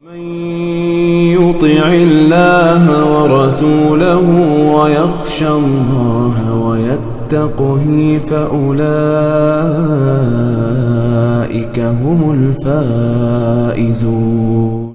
من يطع الله ورسوله ويخشى الله ويتقه فأولئك هم الفائزون.